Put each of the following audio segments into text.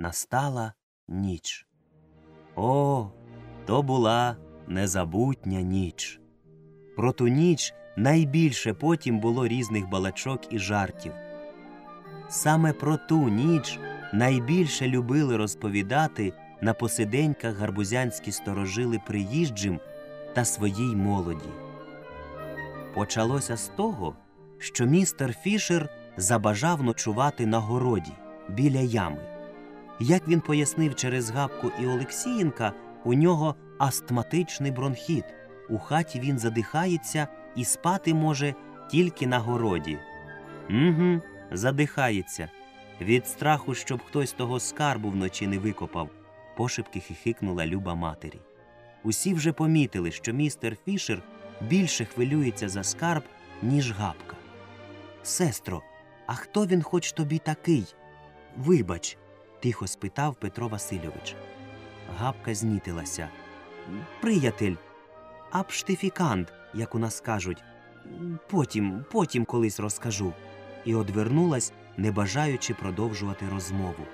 настала ніч. О, то була незабутня ніч. Про ту ніч найбільше потім було різних балачок і жартів. Саме про ту ніч найбільше любили розповідати на посиденьках гарбузянські сторожили приїжджим та своїй молоді. Почалося з того, що містер Фішер забажав ночувати на городі біля ями. Як він пояснив через Габку і Олексієнка, у нього астматичний бронхіт. У хаті він задихається і спати може тільки на городі. Угу, задихається. Від страху, щоб хтось того скарбу вночі не викопав, пошепки хихикнула люба матері. Усі вже помітили, що містер Фішер більше хвилюється за скарб, ніж гапка. Сестро, а хто він хоч тобі такий? Вибач, тихо спитав Петро Васильович. Гапка знітилася. Приятель, абштифікант, як у нас кажуть. Потім, потім колись розкажу. І одвернулась, не бажаючи продовжувати розмову.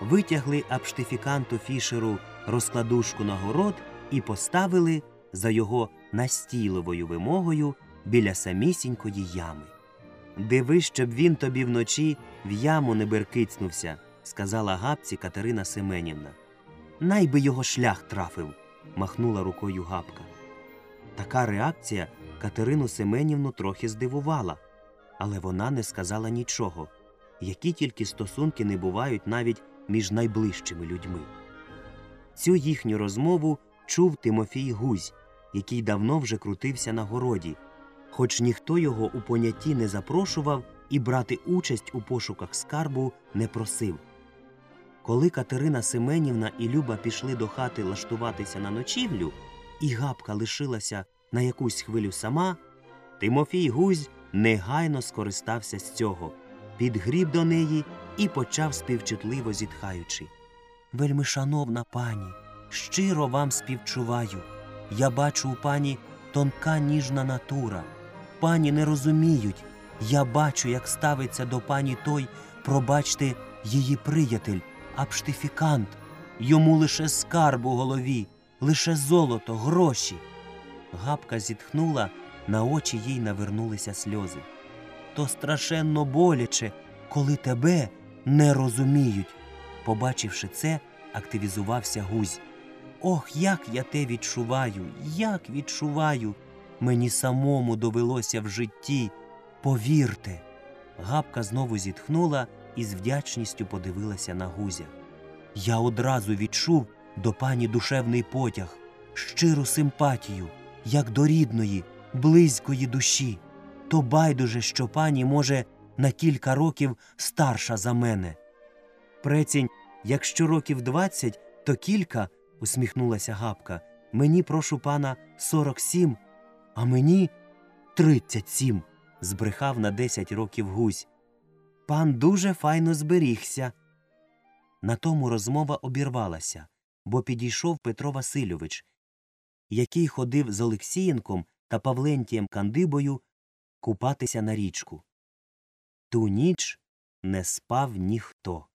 Витягли абштифіканту Фішеру розкладушку на город і поставили за його настійливою вимогою біля самісінької ями. Диви, щоб він тобі вночі в яму не беркицнувся, сказала гапці Катерина Семенівна. Най би його шлях трафив, махнула рукою гапка. Така реакція Катерину Семенівну трохи здивувала, але вона не сказала нічого, які тільки стосунки не бувають навіть між найближчими людьми. Цю їхню розмову чув Тимофій Гузь, який давно вже крутився на городі, хоч ніхто його у понятті не запрошував і брати участь у пошуках скарбу не просив. Коли Катерина Семенівна і Люба пішли до хати лаштуватися на ночівлю, і гапка лишилася на якусь хвилю сама, Тимофій Гузь негайно скористався з цього, підгріб до неї і почав співчутливо зітхаючи. Вельми шановна пані, щиро вам співчуваю. Я бачу у пані тонка ніжна натура. Пані не розуміють. Я бачу, як ставиться до пані той, пробачте, її приятель, абштифікант. Йому лише скарб у голові, лише золото, гроші. Гапка зітхнула, на очі їй навернулися сльози. То страшенно боляче, коли тебе не розуміють. Побачивши це, активізувався гузь. Ох, як я те відчуваю, як відчуваю. Мені самому довелося в житті. Повірте. Гапка знову зітхнула і з вдячністю подивилася на гузя. Я одразу відчув до пані душевний потяг, щиру симпатію, як до рідної, близької душі. То байдуже, що пані, може, на кілька років старша за мене. Прецінь, якщо років двадцять, то кілька, усміхнулася Гапка. Мені, прошу пана, сорок сім, а мені тридцять сім, збрехав на десять років гузь. Пан дуже файно зберігся. На тому розмова обірвалася, бо підійшов Петро Васильович, який ходив з Олексієнком та Павлентієм Кандибою купатися на річку. Ту ніч не спав ніхто.